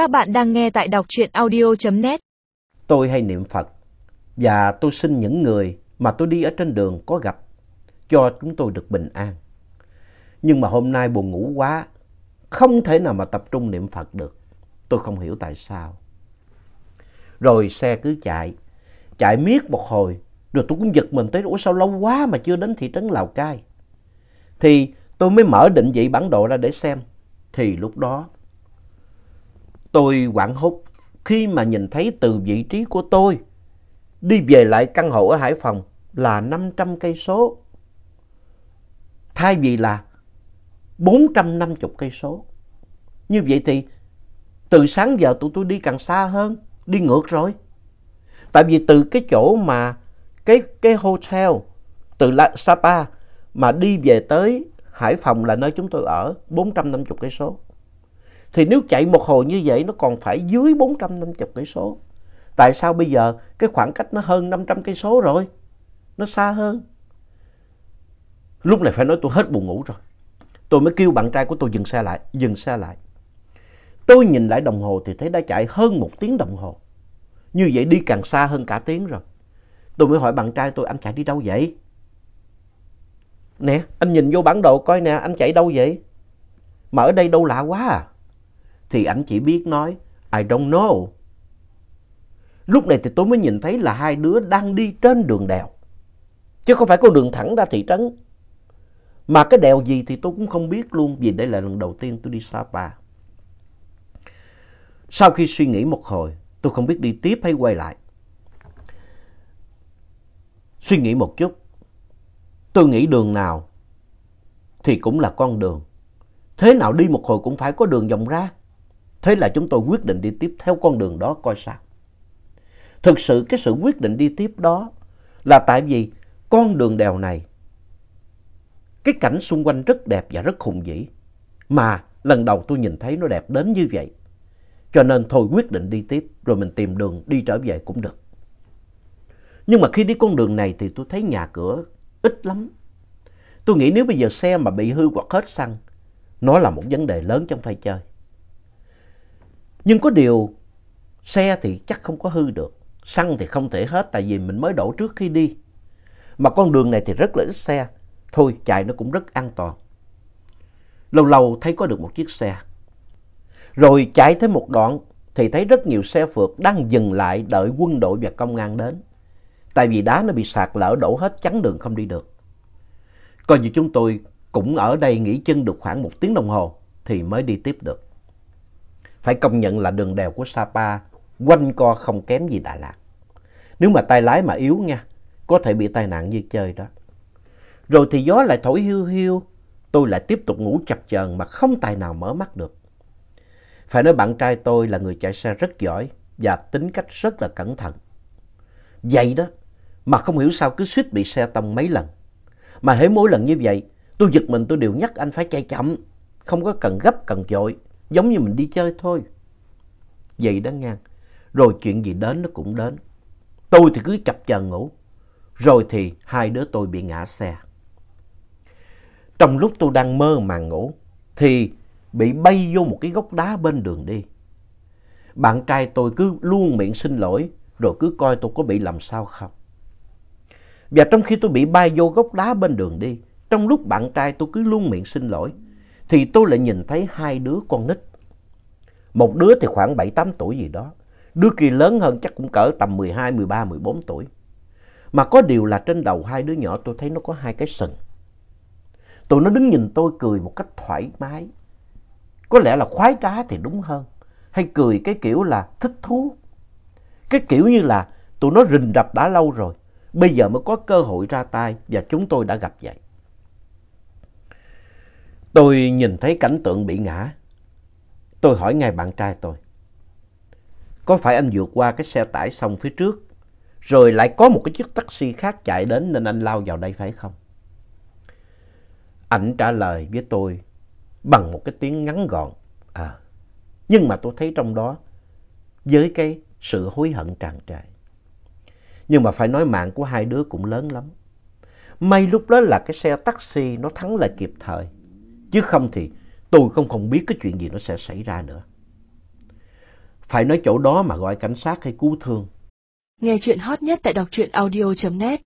Các bạn đang nghe tại đọc truyện audio.net. Tôi hay niệm Phật và tôi xin những người mà tôi đi ở trên đường có gặp cho chúng tôi được bình an. Nhưng mà hôm nay buồn ngủ quá, không thể nào mà tập trung niệm Phật được. Tôi không hiểu tại sao. Rồi xe cứ chạy, chạy miết một hồi, rồi tôi cũng giật mình tới, ủa sao lâu quá mà chưa đến thị trấn Lào Cai. Thì tôi mới mở định vị bản đồ ra để xem. Thì lúc đó tôi quảng hốt khi mà nhìn thấy từ vị trí của tôi đi về lại căn hộ ở Hải Phòng là 500 cây số thay vì là 450 cây số. Như vậy thì từ sáng giờ tụi tôi đi càng xa hơn, đi ngược rồi. Tại vì từ cái chỗ mà cái cái hotel từ Sapa mà đi về tới Hải Phòng là nơi chúng tôi ở 450 cây số. Thì nếu chạy một hồi như vậy nó còn phải dưới 450 cây số. Tại sao bây giờ cái khoảng cách nó hơn 500 cây số rồi? Nó xa hơn. Lúc này phải nói tôi hết buồn ngủ rồi. Tôi mới kêu bạn trai của tôi dừng xe lại, dừng xe lại. Tôi nhìn lại đồng hồ thì thấy đã chạy hơn một tiếng đồng hồ. Như vậy đi càng xa hơn cả tiếng rồi. Tôi mới hỏi bạn trai tôi, anh chạy đi đâu vậy? Nè, anh nhìn vô bản đồ coi nè, anh chạy đâu vậy? Mà ở đây đâu lạ quá à? Thì ảnh chỉ biết nói, I don't know. Lúc này thì tôi mới nhìn thấy là hai đứa đang đi trên đường đèo. Chứ không phải con đường thẳng ra thị trấn. Mà cái đèo gì thì tôi cũng không biết luôn vì đây là lần đầu tiên tôi đi Sapa. Sau khi suy nghĩ một hồi, tôi không biết đi tiếp hay quay lại. Suy nghĩ một chút, tôi nghĩ đường nào thì cũng là con đường. Thế nào đi một hồi cũng phải có đường vòng ra. Thế là chúng tôi quyết định đi tiếp theo con đường đó coi sao. Thực sự cái sự quyết định đi tiếp đó là tại vì con đường đèo này, cái cảnh xung quanh rất đẹp và rất khủng vĩ. Mà lần đầu tôi nhìn thấy nó đẹp đến như vậy. Cho nên thôi quyết định đi tiếp rồi mình tìm đường đi trở về cũng được. Nhưng mà khi đi con đường này thì tôi thấy nhà cửa ít lắm. Tôi nghĩ nếu bây giờ xe mà bị hư hoặc hết xăng, nó là một vấn đề lớn trong phải chơi. Nhưng có điều, xe thì chắc không có hư được. Xăng thì không thể hết tại vì mình mới đổ trước khi đi. Mà con đường này thì rất là ít xe. Thôi chạy nó cũng rất an toàn. Lâu lâu thấy có được một chiếc xe. Rồi chạy tới một đoạn thì thấy rất nhiều xe phượt đang dừng lại đợi quân đội và công an đến. Tại vì đá nó bị sạt lở đổ hết chắn đường không đi được. Coi như chúng tôi cũng ở đây nghỉ chân được khoảng một tiếng đồng hồ thì mới đi tiếp được. Phải công nhận là đường đèo của Sapa quanh co không kém gì Đà Lạt. Nếu mà tay lái mà yếu nha, có thể bị tai nạn như chơi đó. Rồi thì gió lại thổi hiu hiu, tôi lại tiếp tục ngủ chập chờn mà không tài nào mở mắt được. Phải nói bạn trai tôi là người chạy xe rất giỏi và tính cách rất là cẩn thận. Vậy đó, mà không hiểu sao cứ suýt bị xe tông mấy lần. Mà hễ mỗi lần như vậy, tôi giật mình tôi đều nhắc anh phải chạy chậm, không có cần gấp cần dội, giống như mình đi chơi thôi. Vậy đó ngang, rồi chuyện gì đến nó cũng đến. Tôi thì cứ chập chờn ngủ, rồi thì hai đứa tôi bị ngã xe. Trong lúc tôi đang mơ màng ngủ, thì bị bay vô một cái gốc đá bên đường đi. Bạn trai tôi cứ luôn miệng xin lỗi, rồi cứ coi tôi có bị làm sao không. Và trong khi tôi bị bay vô gốc đá bên đường đi, trong lúc bạn trai tôi cứ luôn miệng xin lỗi, thì tôi lại nhìn thấy hai đứa con nít. Một đứa thì khoảng 7-8 tuổi gì đó, đứa kia lớn hơn chắc cũng cỡ tầm 12, 13, 14 tuổi. Mà có điều là trên đầu hai đứa nhỏ tôi thấy nó có hai cái sừng. Tụi nó đứng nhìn tôi cười một cách thoải mái. Có lẽ là khoái trá thì đúng hơn. Hay cười cái kiểu là thích thú. Cái kiểu như là tụi nó rình rập đã lâu rồi. Bây giờ mới có cơ hội ra tay và chúng tôi đã gặp vậy. Tôi nhìn thấy cảnh tượng bị ngã. Tôi hỏi ngay bạn trai tôi. Có phải anh vượt qua cái xe tải xong phía trước, rồi lại có một cái chiếc taxi khác chạy đến nên anh lao vào đây phải không? Anh trả lời với tôi bằng một cái tiếng ngắn gọn. À, nhưng mà tôi thấy trong đó với cái sự hối hận tràn trề. Nhưng mà phải nói mạng của hai đứa cũng lớn lắm. May lúc đó là cái xe taxi nó thắng lại kịp thời. Chứ không thì tôi không không biết cái chuyện gì nó sẽ xảy ra nữa. phải nói chỗ đó mà gọi cảnh sát hay cứu thương. Nghe chuyện hot nhất tại đọc truyện audio.net